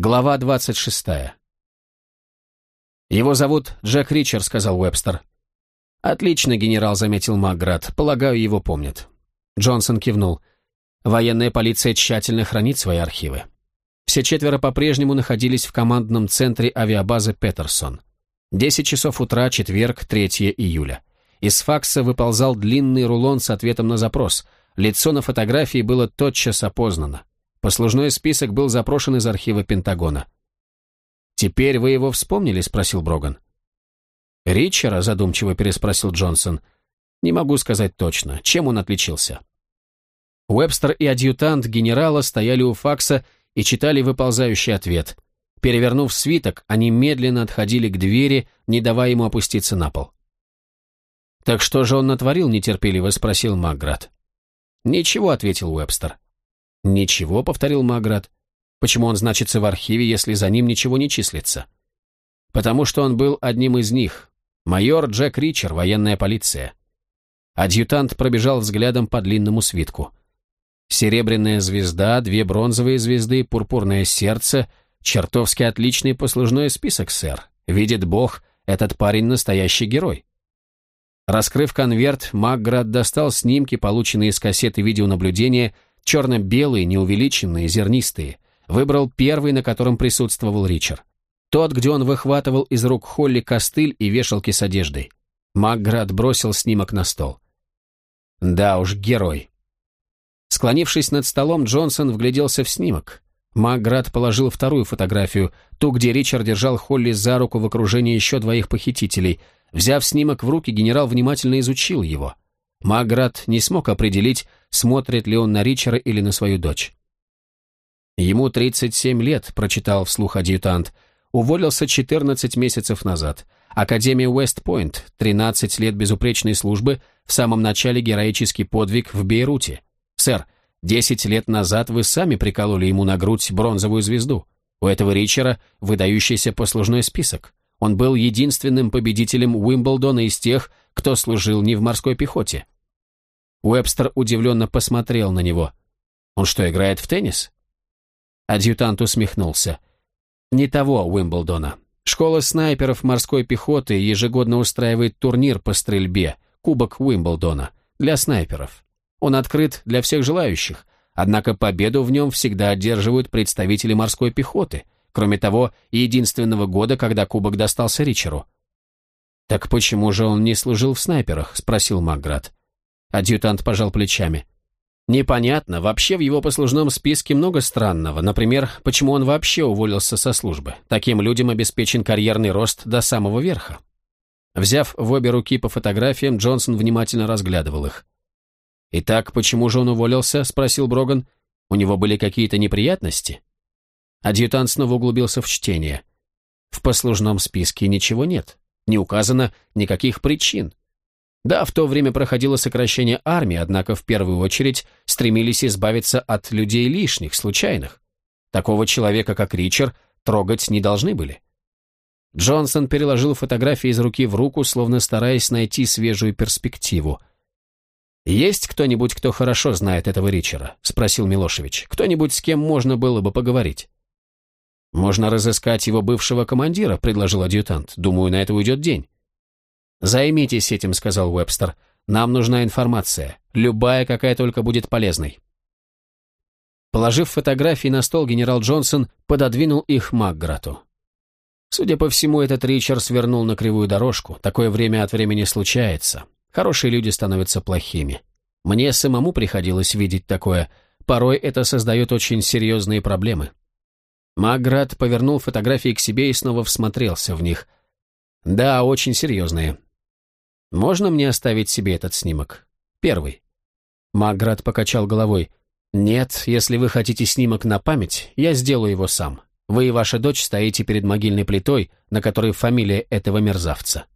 Глава 26. «Его зовут Джек Ричард», — сказал Уэбстер. «Отлично, генерал», — заметил Макград. «Полагаю, его помнят». Джонсон кивнул. «Военная полиция тщательно хранит свои архивы». Все четверо по-прежнему находились в командном центре авиабазы Петерсон. Десять часов утра, четверг, 3 июля. Из факса выползал длинный рулон с ответом на запрос. Лицо на фотографии было тотчас опознано. Послужной список был запрошен из архива Пентагона. «Теперь вы его вспомнили?» – спросил Броган. «Ричера?» – задумчиво переспросил Джонсон. «Не могу сказать точно. Чем он отличился?» Уэбстер и адъютант генерала стояли у факса и читали выползающий ответ. Перевернув свиток, они медленно отходили к двери, не давая ему опуститься на пол. «Так что же он натворил?» – нетерпеливо спросил Макград. «Ничего», – ответил Уэбстер. «Ничего», — повторил Маград. «Почему он значится в архиве, если за ним ничего не числится?» «Потому что он был одним из них. Майор Джек Ричер, военная полиция». Адъютант пробежал взглядом по длинному свитку. Серебряная звезда, две бронзовые звезды, пурпурное сердце. Чертовски отличный послужной список, сэр. Видит Бог, этот парень настоящий герой. Раскрыв конверт, Макград достал снимки, полученные из кассеты видеонаблюдения, черно-белые, неувеличенные, зернистые. Выбрал первый, на котором присутствовал Ричард. Тот, где он выхватывал из рук Холли костыль и вешалки с одеждой. Макград бросил снимок на стол. Да уж, герой. Склонившись над столом, Джонсон вгляделся в снимок. Макград положил вторую фотографию, ту, где Ричард держал Холли за руку в окружении еще двоих похитителей. Взяв снимок в руки, генерал внимательно изучил его. Маград не смог определить, смотрит ли он на Ричера или на свою дочь. Ему 37 лет, прочитал вслух адъютант. Уволился 14 месяцев назад. Академия Уэст-Пойнт, 13 лет безупречной службы, в самом начале героический подвиг в Бейруте. Сэр, 10 лет назад вы сами прикололи ему на грудь бронзовую звезду. У этого Ричера выдающийся послужной список. Он был единственным победителем Уимблдона из тех, кто служил не в морской пехоте. Уэбстер удивленно посмотрел на него. «Он что, играет в теннис?» Адъютант усмехнулся. «Не того Уимблдона. Школа снайперов морской пехоты ежегодно устраивает турнир по стрельбе, Кубок Уимблдона, для снайперов. Он открыт для всех желающих, однако победу в нем всегда одерживают представители морской пехоты, кроме того, единственного года, когда кубок достался Ричеру. «Так почему же он не служил в снайперах?» – спросил Макград. Адъютант пожал плечами. «Непонятно. Вообще в его послужном списке много странного. Например, почему он вообще уволился со службы. Таким людям обеспечен карьерный рост до самого верха». Взяв в обе руки по фотографиям, Джонсон внимательно разглядывал их. «Итак, почему же он уволился?» – спросил Броган. «У него были какие-то неприятности?» Адъютант снова углубился в чтение. «В послужном списке ничего нет не указано никаких причин. Да, в то время проходило сокращение армии, однако в первую очередь стремились избавиться от людей лишних, случайных. Такого человека, как Ричард, трогать не должны были. Джонсон переложил фотографии из руки в руку, словно стараясь найти свежую перспективу. «Есть кто-нибудь, кто хорошо знает этого Ричера?» — спросил Милошевич. «Кто-нибудь, с кем можно было бы поговорить?» «Можно разыскать его бывшего командира», — предложил адъютант. «Думаю, на это уйдет день». «Займитесь этим», — сказал Уэбстер. «Нам нужна информация. Любая, какая только будет полезной». Положив фотографии на стол, генерал Джонсон пододвинул их Макграту. Судя по всему, этот Ричард свернул на кривую дорожку. Такое время от времени случается. Хорошие люди становятся плохими. Мне самому приходилось видеть такое. Порой это создает очень серьезные проблемы. Маград повернул фотографии к себе и снова всмотрелся в них. Да, очень серьезные. Можно мне оставить себе этот снимок? Первый. Маград покачал головой. Нет, если вы хотите снимок на память, я сделаю его сам. Вы и ваша дочь стоите перед могильной плитой, на которой фамилия этого мерзавца.